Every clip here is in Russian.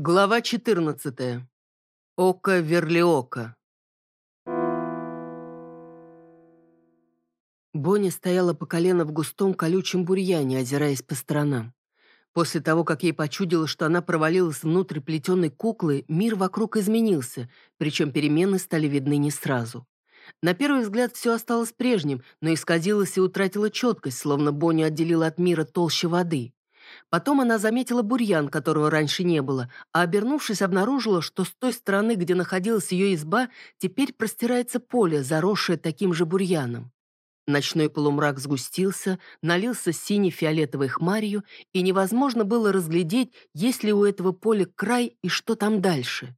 Глава 14. Око Верлиока. Бонни стояла по колено в густом колючем бурьяне, озираясь по сторонам. После того, как ей почудилось, что она провалилась внутрь плетеной куклы, мир вокруг изменился, причем перемены стали видны не сразу. На первый взгляд все осталось прежним, но исказилось и утратило четкость, словно Бонни отделила от мира толще воды. Потом она заметила бурьян, которого раньше не было, а, обернувшись, обнаружила, что с той стороны, где находилась ее изба, теперь простирается поле, заросшее таким же бурьяном. Ночной полумрак сгустился, налился сине-фиолетовой хмарью, и невозможно было разглядеть, есть ли у этого поля край и что там дальше.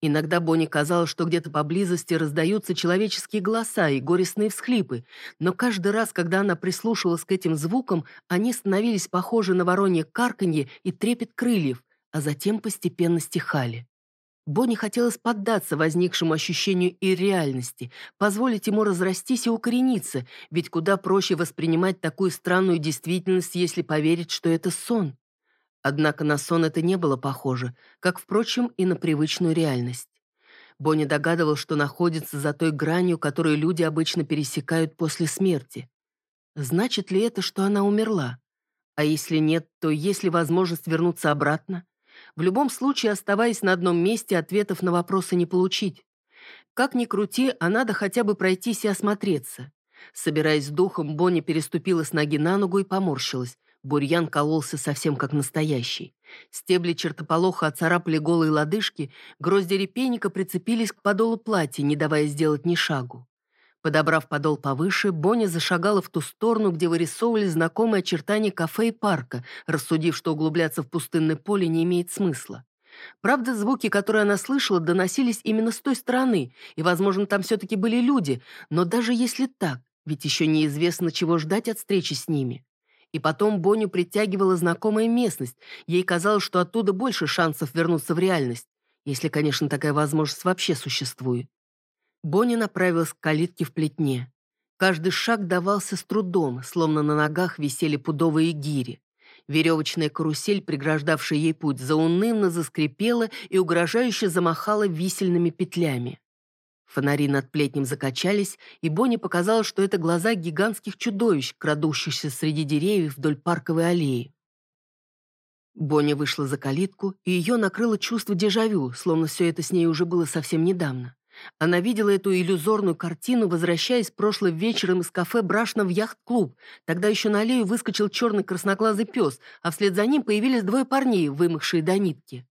Иногда Бонни казалось, что где-то поблизости раздаются человеческие голоса и горестные всхлипы, но каждый раз, когда она прислушивалась к этим звукам, они становились похожи на воронье карканье и трепет крыльев, а затем постепенно стихали. Бонни хотелось поддаться возникшему ощущению ирреальности, позволить ему разрастись и укорениться, ведь куда проще воспринимать такую странную действительность, если поверить, что это сон. Однако на сон это не было похоже, как, впрочем, и на привычную реальность. Бонни догадывал, что находится за той гранью, которую люди обычно пересекают после смерти. Значит ли это, что она умерла? А если нет, то есть ли возможность вернуться обратно? В любом случае, оставаясь на одном месте, ответов на вопросы не получить. Как ни крути, а надо хотя бы пройтись и осмотреться. Собираясь с духом, Бонни переступила с ноги на ногу и поморщилась. Бурьян кололся совсем как настоящий. Стебли чертополоха оцарапали голые лодыжки, грозди репейника прицепились к подолу платья, не давая сделать ни шагу. Подобрав подол повыше, Бонни зашагала в ту сторону, где вырисовывались знакомые очертания кафе и парка, рассудив, что углубляться в пустынное поле не имеет смысла. Правда, звуки, которые она слышала, доносились именно с той стороны, и, возможно, там все-таки были люди, но даже если так, ведь еще неизвестно, чего ждать от встречи с ними. И потом Боню притягивала знакомая местность. Ей казалось, что оттуда больше шансов вернуться в реальность. Если, конечно, такая возможность вообще существует. Бонни направилась к калитке в плетне. Каждый шаг давался с трудом, словно на ногах висели пудовые гири. Веревочная карусель, преграждавшая ей путь, заунывно заскрипела и угрожающе замахала висельными петлями. Фонари над плетнем закачались, и Бонни показалось, что это глаза гигантских чудовищ, крадущихся среди деревьев вдоль парковой аллеи. Бонни вышла за калитку, и ее накрыло чувство дежавю, словно все это с ней уже было совсем недавно. Она видела эту иллюзорную картину, возвращаясь прошлым вечером из кафе Брашна в яхт-клуб. Тогда еще на аллею выскочил черный красноглазый пес, а вслед за ним появились двое парней, вымахшие до нитки.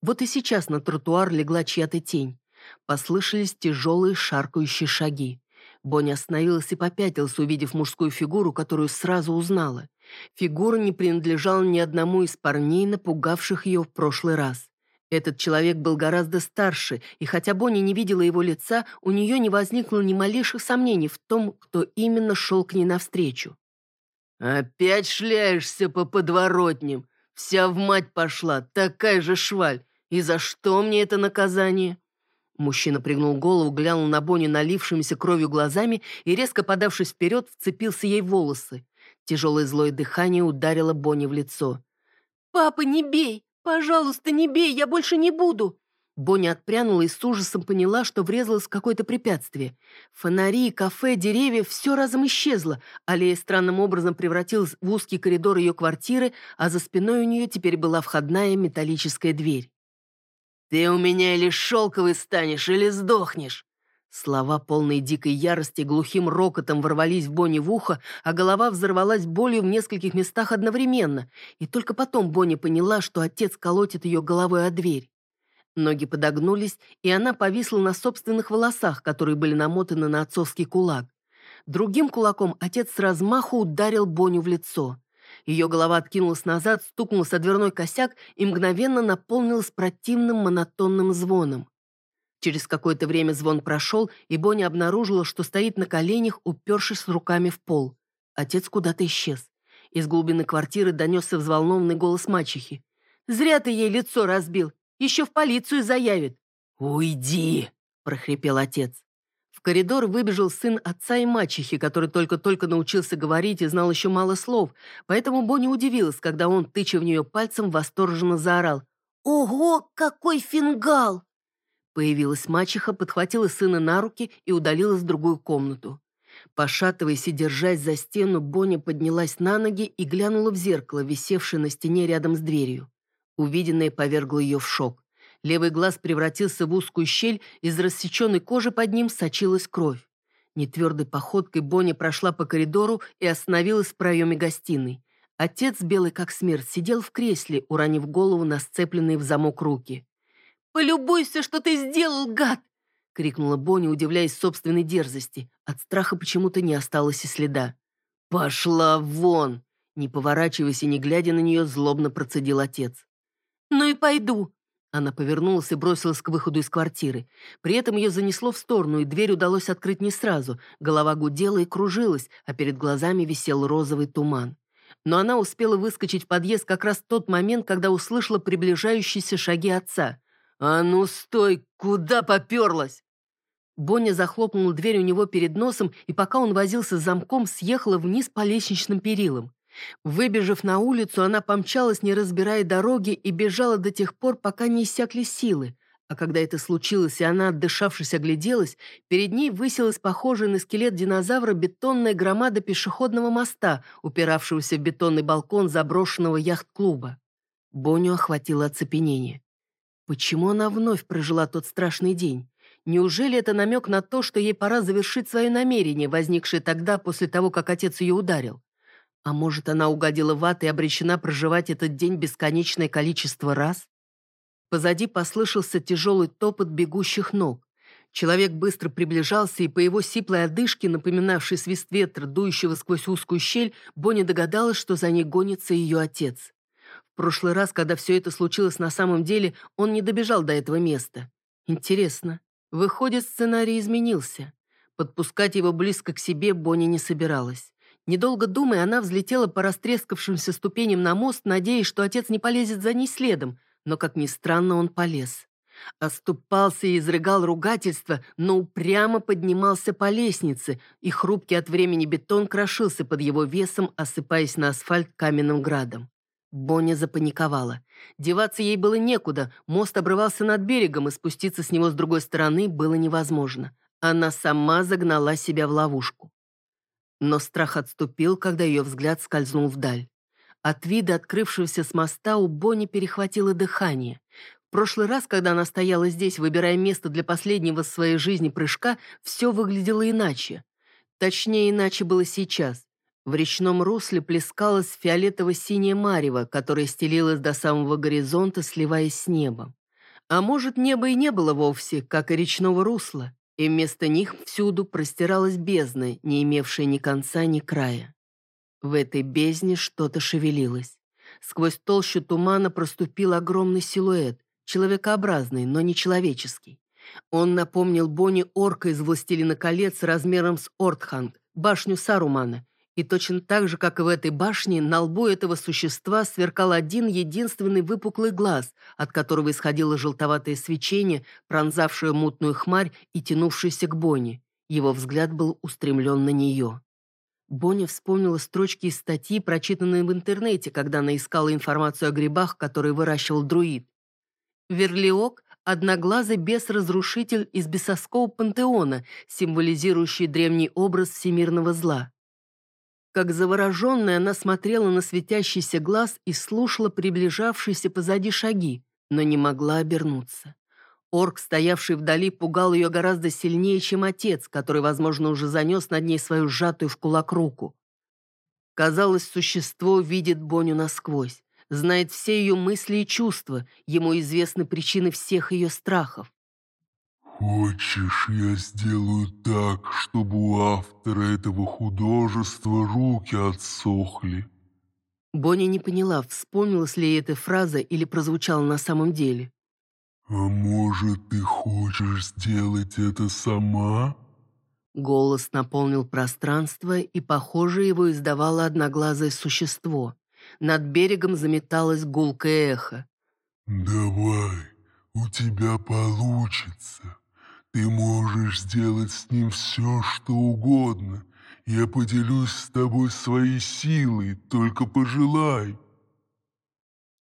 Вот и сейчас на тротуар легла чья-то тень. Послышались тяжелые шаркающие шаги. Бонни остановилась и попятилась, увидев мужскую фигуру, которую сразу узнала. Фигура не принадлежала ни одному из парней, напугавших ее в прошлый раз. Этот человек был гораздо старше, и хотя Бонни не видела его лица, у нее не возникло ни малейших сомнений в том, кто именно шел к ней навстречу. «Опять шляешься по подворотням. Вся в мать пошла, такая же шваль. И за что мне это наказание?» Мужчина пригнул голову, глянул на Бонни налившимися кровью глазами и, резко подавшись вперед, вцепился ей в волосы. Тяжелое злое дыхание ударило Бонни в лицо. «Папа, не бей! Пожалуйста, не бей! Я больше не буду!» Бонни отпрянула и с ужасом поняла, что врезалась в какое-то препятствие. Фонари, кафе, деревья — все разом исчезло. Аллея странным образом превратилась в узкий коридор ее квартиры, а за спиной у нее теперь была входная металлическая дверь. «Ты у меня или шелковый станешь, или сдохнешь!» Слова, полные дикой ярости, глухим рокотом ворвались в Бонни в ухо, а голова взорвалась болью в нескольких местах одновременно. И только потом Бонни поняла, что отец колотит ее головой о дверь. Ноги подогнулись, и она повисла на собственных волосах, которые были намотаны на отцовский кулак. Другим кулаком отец с размаху ударил Боню в лицо. Ее голова откинулась назад, стукнулась о дверной косяк и мгновенно наполнилась противным монотонным звоном. Через какое-то время звон прошел, и Бонни обнаружила, что стоит на коленях, упершись руками в пол. Отец куда-то исчез. Из глубины квартиры донесся взволнованный голос мачехи. «Зря ты ей лицо разбил. Еще в полицию заявит». «Уйди!» – прохрипел отец. Коридор выбежал сын отца и мачехи, который только-только научился говорить и знал еще мало слов, поэтому Бонни удивилась, когда он, тыча в нее пальцем, восторженно заорал. Ого, какой фингал! Появилась мачеха, подхватила сына на руки и удалилась в другую комнату. Пошатываясь и держась за стену, Боня поднялась на ноги и глянула в зеркало, висевшее на стене рядом с дверью. Увиденное повергло ее в шок. Левый глаз превратился в узкую щель, из рассеченной кожи под ним сочилась кровь. Нетвердой походкой Боня прошла по коридору и остановилась в проеме гостиной. Отец, белый как смерть, сидел в кресле, уронив голову на сцепленные в замок руки. «Полюбуйся, что ты сделал, гад!» — крикнула Бонни, удивляясь собственной дерзости. От страха почему-то не осталось и следа. «Пошла вон!» Не поворачиваясь и не глядя на нее, злобно процедил отец. «Ну и пойду!» Она повернулась и бросилась к выходу из квартиры. При этом ее занесло в сторону, и дверь удалось открыть не сразу. Голова гудела и кружилась, а перед глазами висел розовый туман. Но она успела выскочить в подъезд как раз в тот момент, когда услышала приближающиеся шаги отца. «А ну стой! Куда поперлась?» Боня захлопнула дверь у него перед носом, и пока он возился с замком, съехала вниз по лестничным перилам. Выбежав на улицу, она помчалась, не разбирая дороги, и бежала до тех пор, пока не иссякли силы. А когда это случилось, и она, отдышавшись, огляделась, перед ней высилась похожая на скелет динозавра бетонная громада пешеходного моста, упиравшегося в бетонный балкон заброшенного яхт-клуба. Боню охватило оцепенение. Почему она вновь прожила тот страшный день? Неужели это намек на то, что ей пора завершить свое намерение, возникшее тогда, после того, как отец ее ударил? А может, она угодила в ад и обречена проживать этот день бесконечное количество раз? Позади послышался тяжелый топот бегущих ног. Человек быстро приближался, и по его сиплой одышке, напоминавшей свист ветра, дующего сквозь узкую щель, Бонни догадалась, что за ней гонится ее отец. В прошлый раз, когда все это случилось на самом деле, он не добежал до этого места. Интересно. Выходит, сценарий изменился. Подпускать его близко к себе Бонни не собиралась. Недолго думая, она взлетела по растрескавшимся ступеням на мост, надеясь, что отец не полезет за ней следом, но, как ни странно, он полез. Оступался и изрыгал ругательство, но упрямо поднимался по лестнице, и хрупкий от времени бетон крошился под его весом, осыпаясь на асфальт каменным градом. Боня запаниковала. Деваться ей было некуда, мост обрывался над берегом, и спуститься с него с другой стороны было невозможно. Она сама загнала себя в ловушку. Но страх отступил, когда ее взгляд скользнул вдаль. От вида открывшегося с моста у Бони перехватило дыхание. В прошлый раз, когда она стояла здесь, выбирая место для последнего в своей жизни прыжка, все выглядело иначе. Точнее, иначе было сейчас. В речном русле плескалась фиолетово-синяя марево, которая стелилась до самого горизонта, сливаясь с небом. А может, неба и не было вовсе, как и речного русла, и вместо них всюду простиралась бездна, не имевшая ни конца, ни края. В этой бездне что-то шевелилось. Сквозь толщу тумана проступил огромный силуэт, человекообразный, но не человеческий. Он напомнил Бонни орка из «Властелина колец» размером с Ортханг, башню Сарумана, и точно так же, как и в этой башне, на лбу этого существа сверкал один единственный выпуклый глаз, от которого исходило желтоватое свечение, пронзавшее мутную хмарь и тянувшееся к Бонни. Его взгляд был устремлен на нее. Бонни вспомнила строчки из статьи, прочитанные в интернете, когда она искала информацию о грибах, которые выращивал друид. Верлиок – одноглазый бес-разрушитель из бесовского пантеона, символизирующий древний образ всемирного зла. Как завороженная, она смотрела на светящийся глаз и слушала приближавшиеся позади шаги, но не могла обернуться. Орк, стоявший вдали, пугал ее гораздо сильнее, чем отец, который, возможно, уже занес над ней свою сжатую в кулак руку. Казалось, существо видит Боню насквозь, знает все ее мысли и чувства, ему известны причины всех ее страхов. «Хочешь, я сделаю так, чтобы у автора этого художества руки отсохли?» Бонни не поняла, вспомнилась ли эта фраза или прозвучала на самом деле. «А может, ты хочешь сделать это сама?» Голос наполнил пространство, и, похоже, его издавало одноглазое существо. Над берегом заметалось гулкое эхо. «Давай, у тебя получится. Ты можешь сделать с ним все, что угодно. Я поделюсь с тобой своей силой, только пожелай».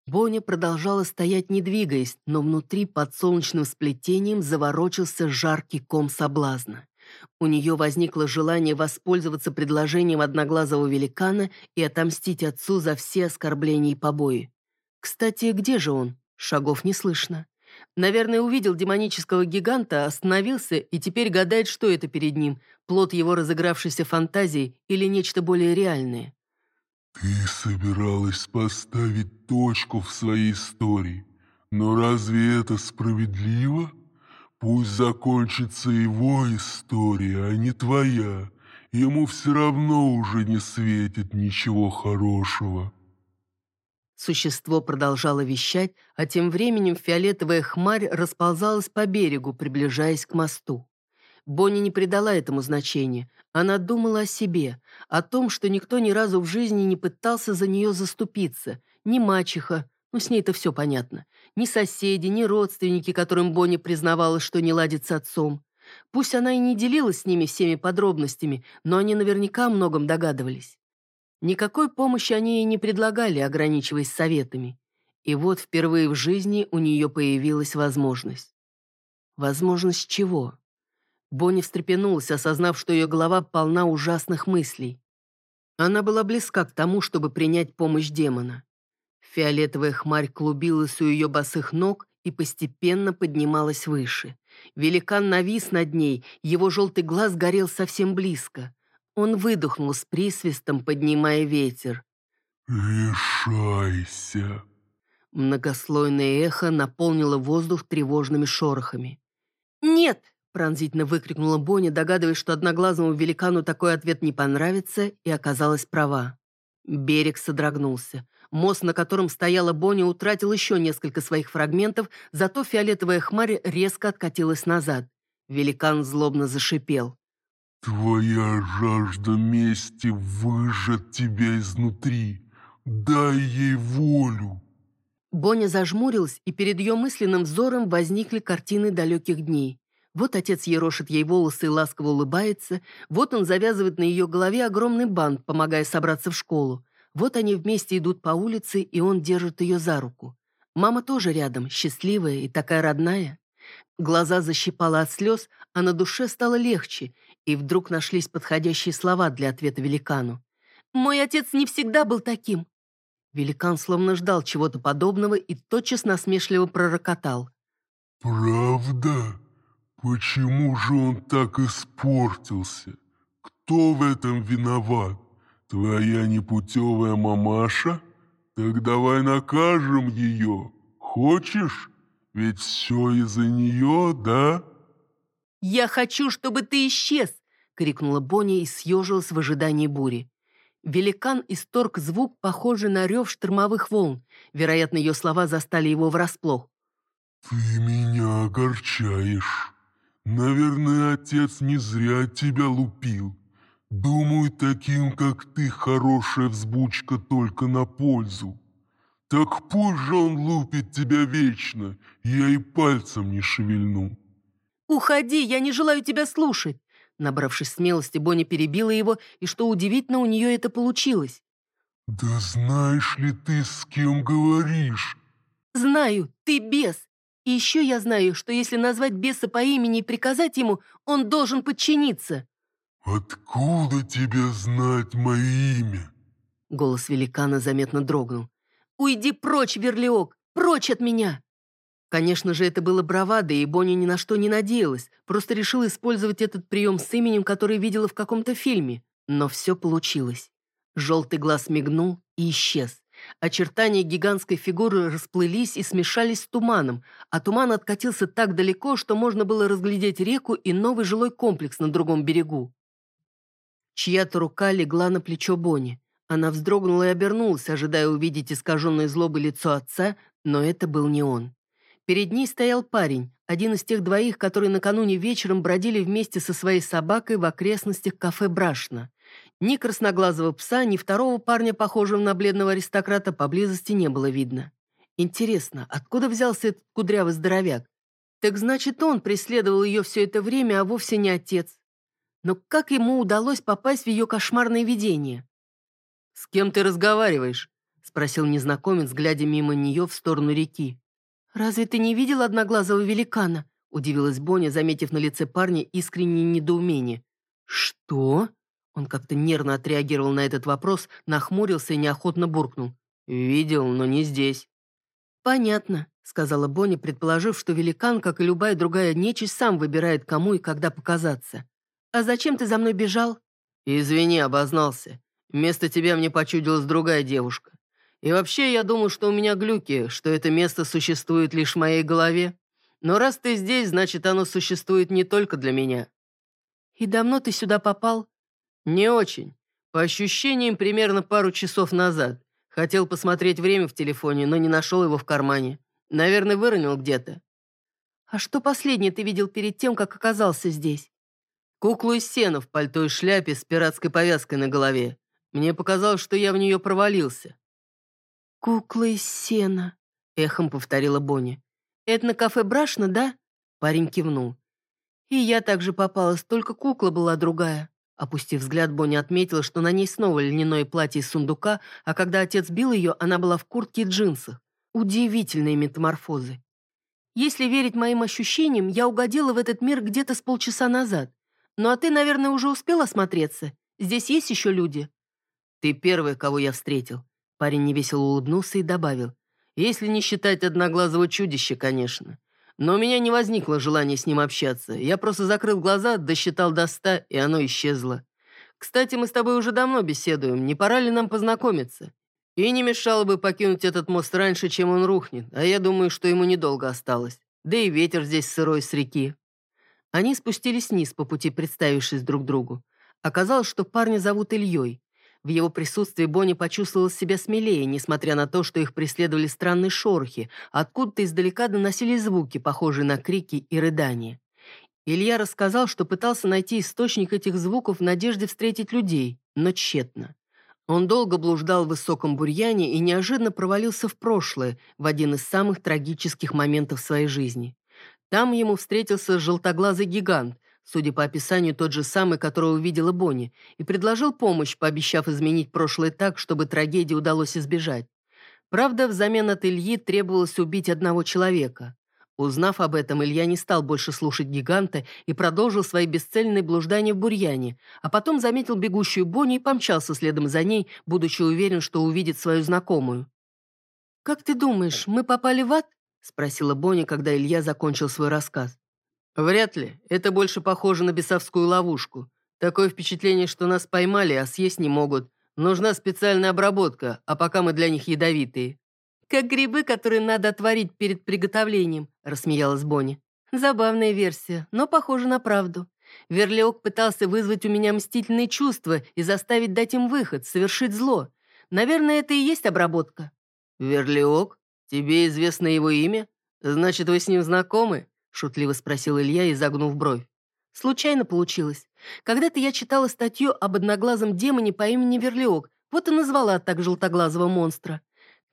Боня продолжала стоять, не двигаясь, но внутри под солнечным сплетением заворочился жаркий ком соблазна. У нее возникло желание воспользоваться предложением одноглазого великана и отомстить отцу за все оскорбления и побои. Кстати, где же он? Шагов не слышно. Наверное, увидел демонического гиганта, остановился и теперь гадает, что это перед ним, плод его разыгравшейся фантазии или нечто более реальное. «Ты собиралась поставить точку в своей истории, но разве это справедливо? Пусть закончится его история, а не твоя. Ему все равно уже не светит ничего хорошего». Существо продолжало вещать, а тем временем фиолетовая хмарь расползалась по берегу, приближаясь к мосту. Бонни не придала этому значения. Она думала о себе, о том, что никто ни разу в жизни не пытался за нее заступиться. Ни мачеха, ну с ней-то все понятно, ни соседи, ни родственники, которым Бонни признавалась, что не ладит с отцом. Пусть она и не делилась с ними всеми подробностями, но они наверняка о многом догадывались. Никакой помощи они ей не предлагали, ограничиваясь советами. И вот впервые в жизни у нее появилась возможность. Возможность чего? Бонни встрепенулась, осознав, что ее голова полна ужасных мыслей. Она была близка к тому, чтобы принять помощь демона. Фиолетовая хмарь клубилась у ее босых ног и постепенно поднималась выше. Великан навис над ней, его желтый глаз горел совсем близко. Он выдохнул с присвистом, поднимая ветер. «Решайся!» Многослойное эхо наполнило воздух тревожными шорохами. «Нет!» — пронзительно выкрикнула Бонни, догадываясь, что одноглазому великану такой ответ не понравится, и оказалась права. Берег содрогнулся. Мост, на котором стояла Бонни, утратил еще несколько своих фрагментов, зато фиолетовая хмарь резко откатилась назад. Великан злобно зашипел. Твоя жажда мести выжжет тебя изнутри. Дай ей волю. Боня зажмурилась, и перед ее мысленным взором возникли картины далеких дней. Вот отец ерошит ей волосы и ласково улыбается, вот он завязывает на ее голове огромный бант, помогая собраться в школу. Вот они вместе идут по улице, и он держит ее за руку. Мама тоже рядом, счастливая и такая родная. Глаза защипала от слез, а на душе стало легче, и вдруг нашлись подходящие слова для ответа великану. «Мой отец не всегда был таким». Великан словно ждал чего-то подобного и тотчас насмешливо пророкотал. «Правда? Почему же он так испортился? Кто в этом виноват? Твоя непутевая мамаша? Так давай накажем ее. Хочешь? Ведь все из-за нее, да?» «Я хочу, чтобы ты исчез!» — крикнула Бонни и съежилась в ожидании бури. Великан исторг звук, похожий на рев штормовых волн. Вероятно, ее слова застали его врасплох. «Ты меня огорчаешь. Наверное, отец не зря тебя лупил. Думаю, таким, как ты, хорошая взбучка только на пользу. Так пусть же он лупит тебя вечно, я и пальцем не шевельну». «Уходи, я не желаю тебя слушать!» Набравшись смелости, Бонни перебила его, и что удивительно, у нее это получилось. «Да знаешь ли ты, с кем говоришь?» «Знаю, ты бес. И еще я знаю, что если назвать беса по имени и приказать ему, он должен подчиниться». «Откуда тебе знать мое имя?» Голос великана заметно дрогнул. «Уйди прочь, Верлиок! Прочь от меня!» Конечно же, это было бравадо, и Бонни ни на что не надеялась, просто решила использовать этот прием с именем, который видела в каком-то фильме. Но все получилось. Желтый глаз мигнул и исчез. Очертания гигантской фигуры расплылись и смешались с туманом, а туман откатился так далеко, что можно было разглядеть реку и новый жилой комплекс на другом берегу. Чья-то рука легла на плечо Бонни. Она вздрогнула и обернулась, ожидая увидеть искаженное злобой лицо отца, но это был не он. Перед ней стоял парень, один из тех двоих, которые накануне вечером бродили вместе со своей собакой в окрестностях кафе «Брашна». Ни красноглазого пса, ни второго парня, похожего на бледного аристократа, поблизости не было видно. Интересно, откуда взялся этот кудрявый здоровяк? Так значит, он преследовал ее все это время, а вовсе не отец. Но как ему удалось попасть в ее кошмарное видение? «С кем ты разговариваешь?» — спросил незнакомец, глядя мимо нее в сторону реки. «Разве ты не видел одноглазого великана?» — удивилась Боня, заметив на лице парня искреннее недоумение. «Что?» Он как-то нервно отреагировал на этот вопрос, нахмурился и неохотно буркнул. «Видел, но не здесь». «Понятно», — сказала Бонни, предположив, что великан, как и любая другая нечисть, сам выбирает, кому и когда показаться. «А зачем ты за мной бежал?» «Извини, обознался. Вместо тебя мне почудилась другая девушка. И вообще, я думал, что у меня глюки, что это место существует лишь в моей голове. Но раз ты здесь, значит, оно существует не только для меня». «И давно ты сюда попал?» «Не очень. По ощущениям, примерно пару часов назад. Хотел посмотреть время в телефоне, но не нашел его в кармане. Наверное, выронил где-то». «А что последнее ты видел перед тем, как оказался здесь?» «Куклу из сена в пальто и шляпе с пиратской повязкой на голове. Мне показалось, что я в нее провалился». «Кукла из сена», — эхом повторила Бонни. «Это на кафе Брашна, да?» Парень кивнул. «И я также попалась, только кукла была другая». Опустив взгляд, Бонни отметила, что на ней снова льняное платье из сундука, а когда отец бил ее, она была в куртке и джинсах. Удивительные метаморфозы. Если верить моим ощущениям, я угодила в этот мир где-то с полчаса назад. Ну а ты, наверное, уже успел осмотреться? Здесь есть еще люди?» «Ты первый, кого я встретил». Парень невесело улыбнулся и добавил. «Если не считать одноглазого чудища, конечно. Но у меня не возникло желания с ним общаться. Я просто закрыл глаза, досчитал до ста, и оно исчезло. Кстати, мы с тобой уже давно беседуем. Не пора ли нам познакомиться? И не мешало бы покинуть этот мост раньше, чем он рухнет, а я думаю, что ему недолго осталось. Да и ветер здесь сырой с реки». Они спустились вниз по пути, представившись друг другу. Оказалось, что парня зовут Ильей. В его присутствии Бонни почувствовала себя смелее, несмотря на то, что их преследовали странные шорохи, откуда-то издалека доносились звуки, похожие на крики и рыдания. Илья рассказал, что пытался найти источник этих звуков в надежде встретить людей, но тщетно. Он долго блуждал в высоком бурьяне и неожиданно провалился в прошлое, в один из самых трагических моментов своей жизни. Там ему встретился желтоглазый гигант, судя по описанию, тот же самый, которого увидела Бонни, и предложил помощь, пообещав изменить прошлое так, чтобы трагедии удалось избежать. Правда, взамен от Ильи требовалось убить одного человека. Узнав об этом, Илья не стал больше слушать гиганта и продолжил свои бесцельные блуждания в бурьяне, а потом заметил бегущую Бонни и помчался следом за ней, будучи уверен, что увидит свою знакомую. «Как ты думаешь, мы попали в ад?» — спросила Бонни, когда Илья закончил свой рассказ. «Вряд ли. Это больше похоже на бесовскую ловушку. Такое впечатление, что нас поймали, а съесть не могут. Нужна специальная обработка, а пока мы для них ядовитые». «Как грибы, которые надо отварить перед приготовлением», — рассмеялась Бонни. «Забавная версия, но похоже на правду. Верлиок пытался вызвать у меня мстительные чувства и заставить дать им выход, совершить зло. Наверное, это и есть обработка». «Верлиок? Тебе известно его имя? Значит, вы с ним знакомы?» — шутливо спросил Илья, изогнув бровь. «Случайно получилось. Когда-то я читала статью об одноглазом демоне по имени Верлиок, вот и назвала так желтоглазого монстра.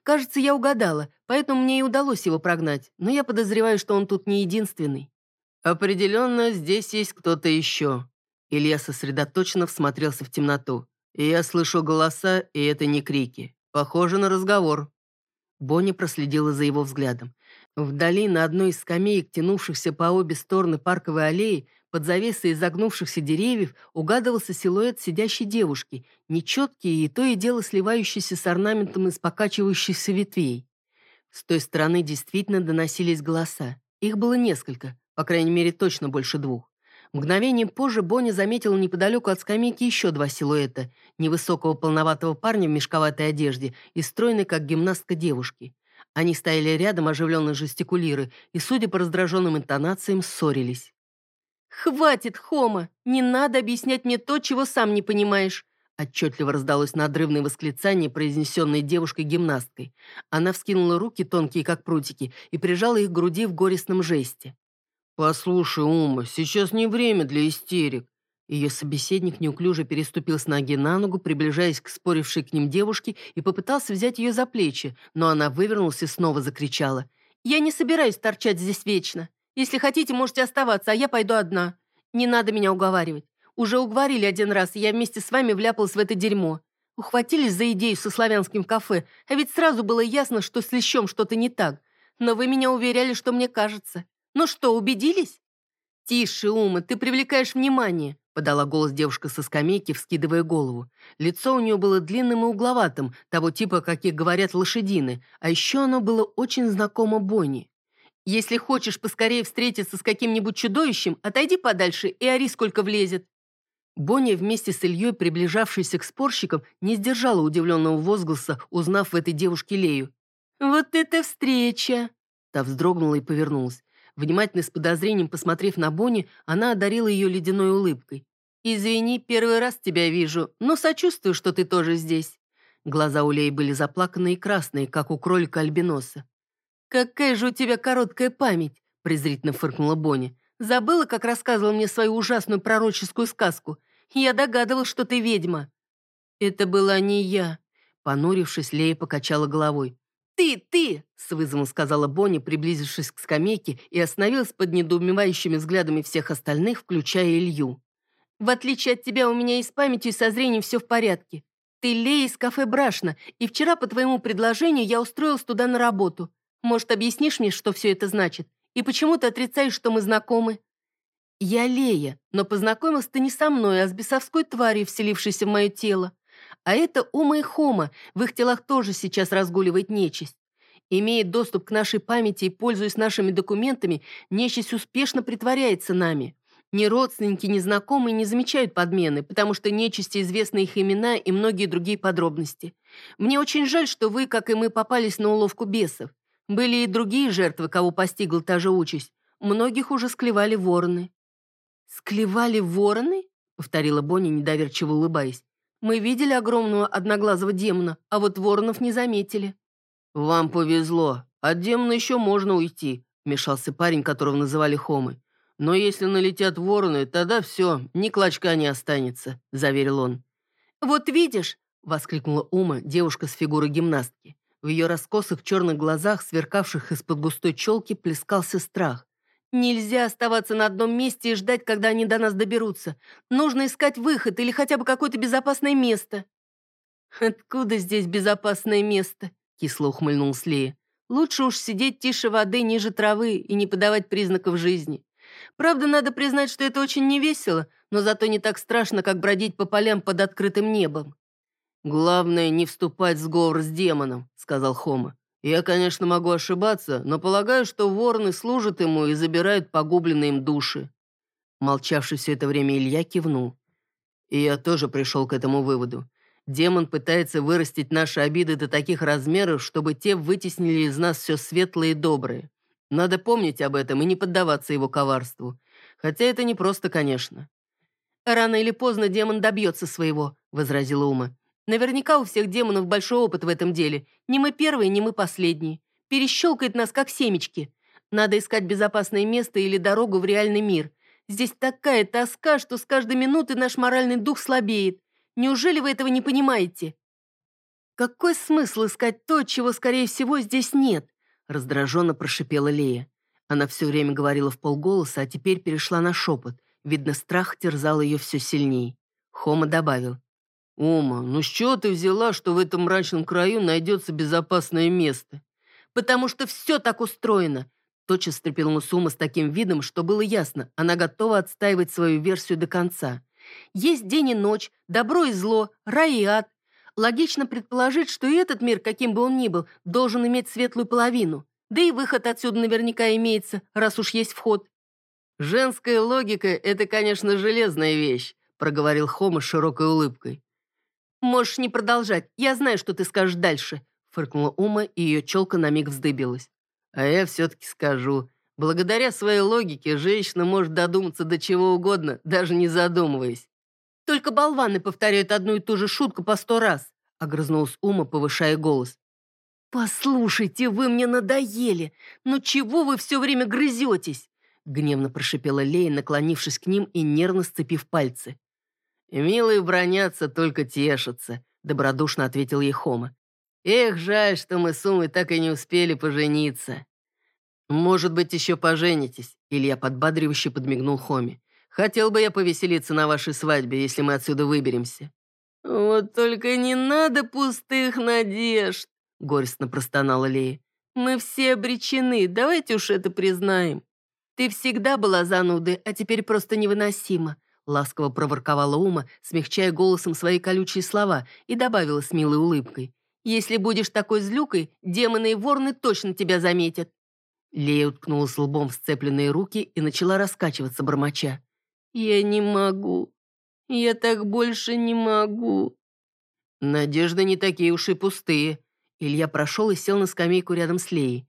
Кажется, я угадала, поэтому мне и удалось его прогнать, но я подозреваю, что он тут не единственный». «Определенно, здесь есть кто-то еще». Илья сосредоточенно всмотрелся в темноту. «Я слышу голоса, и это не крики. Похоже на разговор». Бонни проследила за его взглядом. Вдали на одной из скамеек, тянувшихся по обе стороны парковой аллеи, под завесой изогнувшихся деревьев, угадывался силуэт сидящей девушки, нечеткий и то и дело сливающийся с орнаментом из покачивающихся ветвей. С той стороны действительно доносились голоса. Их было несколько, по крайней мере, точно больше двух. Мгновением позже Бонни заметила неподалеку от скамейки еще два силуэта, невысокого полноватого парня в мешковатой одежде и стройной, как гимнастка девушки. Они стояли рядом, оживленно жестикулируя, и, судя по раздраженным интонациям, ссорились. «Хватит, Хома! Не надо объяснять мне то, чего сам не понимаешь!» Отчетливо раздалось надрывное восклицание, произнесенное девушкой-гимнасткой. Она вскинула руки, тонкие как прутики, и прижала их к груди в горестном жесте. «Послушай, Ума, сейчас не время для истерик. Ее собеседник неуклюже переступил с ноги на ногу, приближаясь к спорившей к ним девушке, и попытался взять ее за плечи, но она вывернулась и снова закричала. «Я не собираюсь торчать здесь вечно. Если хотите, можете оставаться, а я пойду одна. Не надо меня уговаривать. Уже уговорили один раз, и я вместе с вами вляпалась в это дерьмо. Ухватились за идею со славянским кафе, а ведь сразу было ясно, что с лещом что-то не так. Но вы меня уверяли, что мне кажется. Ну что, убедились? Тише, Ума, ты привлекаешь внимание, подала голос девушка со скамейки, вскидывая голову. Лицо у нее было длинным и угловатым, того типа, каких говорят лошадины, а еще оно было очень знакомо Бонни. Если хочешь поскорее встретиться с каким-нибудь чудовищем, отойди подальше и ори сколько влезет. Бонни вместе с Ильей, приближавшийся к спорщикам, не сдержала удивленного возгласа, узнав в этой девушке Лею. «Вот это встреча!» Та вздрогнула и повернулась. Внимательно с подозрением посмотрев на Бонни, она одарила ее ледяной улыбкой. «Извини, первый раз тебя вижу, но сочувствую, что ты тоже здесь». Глаза у Леи были заплаканные и красные, как у кролика-альбиноса. «Какая же у тебя короткая память!» – презрительно фыркнула Бонни. «Забыла, как рассказывала мне свою ужасную пророческую сказку. Я догадывалась, что ты ведьма». «Это была не я», — понурившись, Лея покачала головой. «Ты, ты!» — с вызовом сказала Бонни, приблизившись к скамейке и остановилась под недоумевающими взглядами всех остальных, включая Илью. «В отличие от тебя, у меня и с памятью, и со зрением все в порядке. Ты Лея из кафе «Брашна», и вчера по твоему предложению я устроилась туда на работу. Может, объяснишь мне, что все это значит? И почему ты отрицаешь, что мы знакомы?» Я Лея, но познакомился ты не со мной, а с бесовской тварью, вселившейся в мое тело. А это Ума и Хома, в их телах тоже сейчас разгуливает нечисть. Имея доступ к нашей памяти и пользуясь нашими документами, нечисть успешно притворяется нами. Ни родственники, ни знакомые не замечают подмены, потому что нечисти известны их имена и многие другие подробности. Мне очень жаль, что вы, как и мы, попались на уловку бесов. Были и другие жертвы, кого постигла та же участь. Многих уже склевали вороны. «Склевали вороны?» — повторила Бонни, недоверчиво улыбаясь. «Мы видели огромного одноглазого демона, а вот воронов не заметили». «Вам повезло. От демона еще можно уйти», — вмешался парень, которого называли Хомы. «Но если налетят вороны, тогда все, ни клочка не останется», — заверил он. «Вот видишь», — воскликнула Ума, девушка с фигурой гимнастки. В ее раскосых черных глазах, сверкавших из-под густой челки, плескался страх. Нельзя оставаться на одном месте и ждать, когда они до нас доберутся. Нужно искать выход или хотя бы какое-то безопасное место». «Откуда здесь безопасное место?» — кисло ухмыльнулась Лея. «Лучше уж сидеть тише воды, ниже травы и не подавать признаков жизни. Правда, надо признать, что это очень невесело, но зато не так страшно, как бродить по полям под открытым небом». «Главное, не вступать в сговор с демоном», — сказал Хома. Я, конечно, могу ошибаться, но полагаю, что вороны служат ему и забирают погубленные им души». Молчавший все это время Илья кивнул. И я тоже пришел к этому выводу. Демон пытается вырастить наши обиды до таких размеров, чтобы те вытеснили из нас все светлое и доброе. Надо помнить об этом и не поддаваться его коварству. Хотя это не просто, конечно. «Рано или поздно демон добьется своего», — возразила Ума. Наверняка у всех демонов большой опыт в этом деле. Не мы первые, не мы последние. Перещелкает нас, как семечки. Надо искать безопасное место или дорогу в реальный мир. Здесь такая тоска, что с каждой минуты наш моральный дух слабеет. Неужели вы этого не понимаете? Какой смысл искать то, чего, скорее всего, здесь нет? Раздраженно прошипела Лея. Она все время говорила в полголоса, а теперь перешла на шепот. Видно, страх терзал ее все сильнее. Хома добавил. «Ума, ну с чего ты взяла, что в этом мрачном краю найдется безопасное место?» «Потому что все так устроено!» Тотчас стрепенулась Ума с таким видом, что было ясно, она готова отстаивать свою версию до конца. «Есть день и ночь, добро и зло, рай и ад. Логично предположить, что и этот мир, каким бы он ни был, должен иметь светлую половину. Да и выход отсюда наверняка имеется, раз уж есть вход». «Женская логика — это, конечно, железная вещь», — проговорил Хома с широкой улыбкой. «Можешь не продолжать. Я знаю, что ты скажешь дальше», — фыркнула Ума, и ее челка на миг вздыбилась. «А я все-таки скажу. Благодаря своей логике женщина может додуматься до чего угодно, даже не задумываясь». «Только болваны повторяют одну и ту же шутку по сто раз», — огрызнулась Ума, повышая голос. «Послушайте, вы мне надоели! Ну чего вы все время грызетесь?» Гневно прошипела Лея, наклонившись к ним и нервно сцепив пальцы. «Милые бронятся, только тешатся», — добродушно ответил ей Хома. «Эх, жаль, что мы с Умой так и не успели пожениться». «Может быть, еще поженитесь», — Илья подбадривающе подмигнул Хоме. «Хотел бы я повеселиться на вашей свадьбе, если мы отсюда выберемся». «Вот только не надо пустых надежд», — горестно простонала Лея. «Мы все обречены, давайте уж это признаем. Ты всегда была занудой, а теперь просто невыносима», — ласково проворковала Ума, смягчая голосом свои колючие слова, и добавила с милой улыбкой. «Если будешь такой злюкой, демоны и ворны точно тебя заметят». Лея уткнулась лбом в сцепленные руки и начала раскачиваться, бормоча. «Я не могу. Я так больше не могу». Надежды не такие уж и пустые. Илья прошел и сел на скамейку рядом с Леей.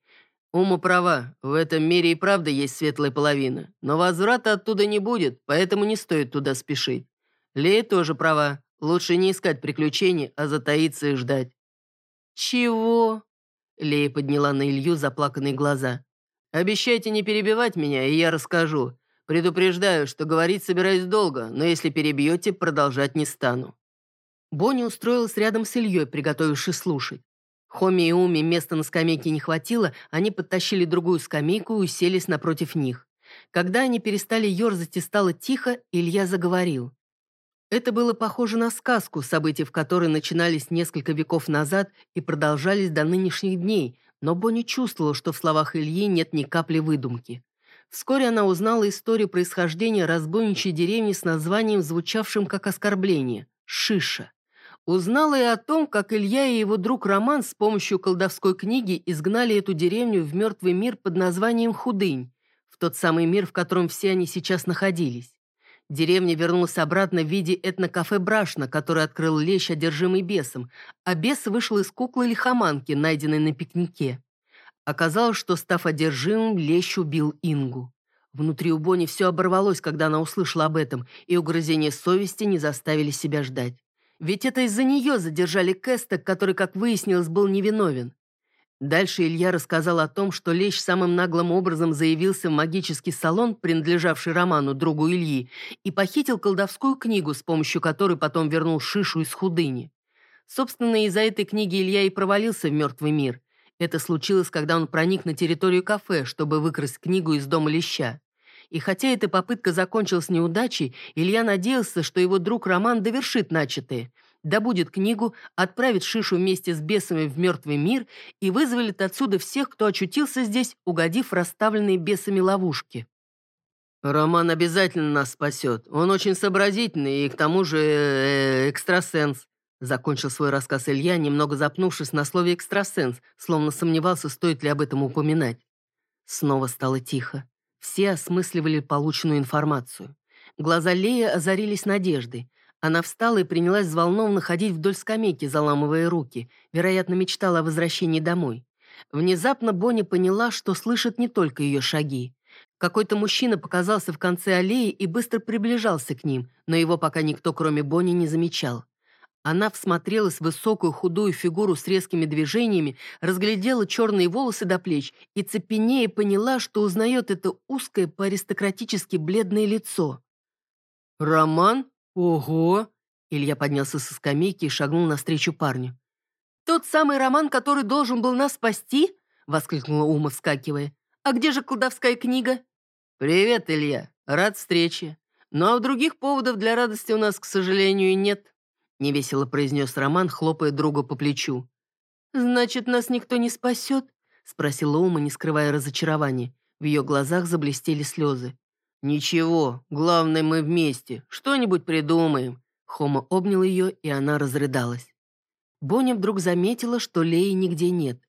Ума права, в этом мире и правда есть светлая половина, но возврата оттуда не будет, поэтому не стоит туда спешить. Лея тоже права, лучше не искать приключений, а затаиться и ждать. «Чего?» Лея подняла на Илью заплаканные глаза. «Обещайте не перебивать меня, и я расскажу. Предупреждаю, что говорить собираюсь долго, но если перебьете, продолжать не стану». Бонни устроилась рядом с Ильей, приготовившись слушать. Хоми и Уми места на скамейке не хватило, они подтащили другую скамейку и уселись напротив них. Когда они перестали ерзать и стало тихо, Илья заговорил. Это было похоже на сказку, события в которой начинались несколько веков назад и продолжались до нынешних дней, но Бонни чувствовала, что в словах Ильи нет ни капли выдумки. Вскоре она узнала историю происхождения разбойничьей деревни с названием, звучавшим как оскорбление – Шиша. Узнала и о том, как Илья и его друг Роман с помощью колдовской книги изгнали эту деревню в мертвый мир под названием Худынь, в тот самый мир, в котором все они сейчас находились. Деревня вернулась обратно в виде этнокафе «Брашна», который открыл лещ, одержимый бесом, а бес вышел из куклы-лихоманки, найденной на пикнике. Оказалось, что, став одержимым, лещ убил Ингу. Внутри у Бони все оборвалось, когда она услышала об этом, и угрызения совести не заставили себя ждать. Ведь это из-за нее задержали Кэста, который, как выяснилось, был невиновен. Дальше Илья рассказал о том, что Лещ самым наглым образом заявился в магический салон, принадлежавший Роману, другу Ильи, и похитил колдовскую книгу, с помощью которой потом вернул Шишу из Худыни. Собственно, из-за этой книги Илья и провалился в мертвый мир. Это случилось, когда он проник на территорию кафе, чтобы выкрасть книгу из дома Леща. И хотя эта попытка закончилась неудачей, Илья надеялся, что его друг Роман довершит начатое – добудет книгу, отправит Шишу вместе с бесами в мертвый мир и вызволит отсюда всех, кто очутился здесь, угодив расставленные бесами ловушки. «Роман обязательно нас спасет. Он очень сообразительный и, к тому же, э, экстрасенс», закончил свой рассказ Илья, немного запнувшись на слове «экстрасенс», словно сомневался, стоит ли об этом упоминать. Снова стало тихо. Все осмысливали полученную информацию. Глаза Леи озарились надеждой. Она встала и принялась взволнованно ходить вдоль скамейки, заламывая руки. Вероятно, мечтала о возвращении домой. Внезапно Бонни поняла, что слышит не только ее шаги. Какой-то мужчина показался в конце аллеи и быстро приближался к ним, но его пока никто, кроме Бонни, не замечал. Она всмотрелась в высокую худую фигуру с резкими движениями, разглядела черные волосы до плеч и цепенея поняла, что узнает это узкое по-аристократически бледное лицо. «Роман?» «Ого!» Илья поднялся со скамейки и шагнул навстречу парню. «Тот самый Роман, который должен был нас спасти?» воскликнула Ума, вскакивая. «А где же колдовская книга?» «Привет, Илья. Рад встрече. Ну а других поводов для радости у нас, к сожалению, нет», невесело произнес Роман, хлопая друга по плечу. «Значит, нас никто не спасет?» спросила Ума, не скрывая разочарования. В ее глазах заблестели слезы. «Ничего, главное, мы вместе. Что-нибудь придумаем». Хома обнял ее, и она разрыдалась. Боня вдруг заметила, что Леи нигде нет.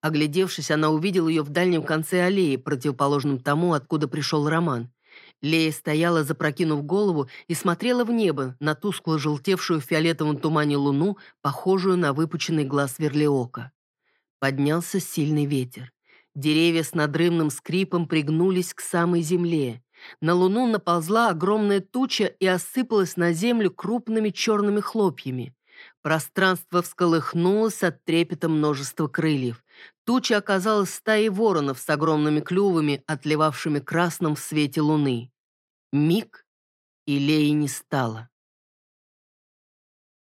Оглядевшись, она увидела ее в дальнем конце аллеи, противоположном тому, откуда пришел Роман. Лея стояла, запрокинув голову, и смотрела в небо, на тускло желтевшую в фиолетовом тумане луну, похожую на выпученный глаз верлиока. Поднялся сильный ветер. Деревья с надрывным скрипом пригнулись к самой земле. На луну наползла огромная туча и осыпалась на землю крупными черными хлопьями. Пространство всколыхнулось от трепета множества крыльев. Туча оказалась стаей воронов с огромными клювами, отливавшими красным в свете луны. Миг, и Леи не стало.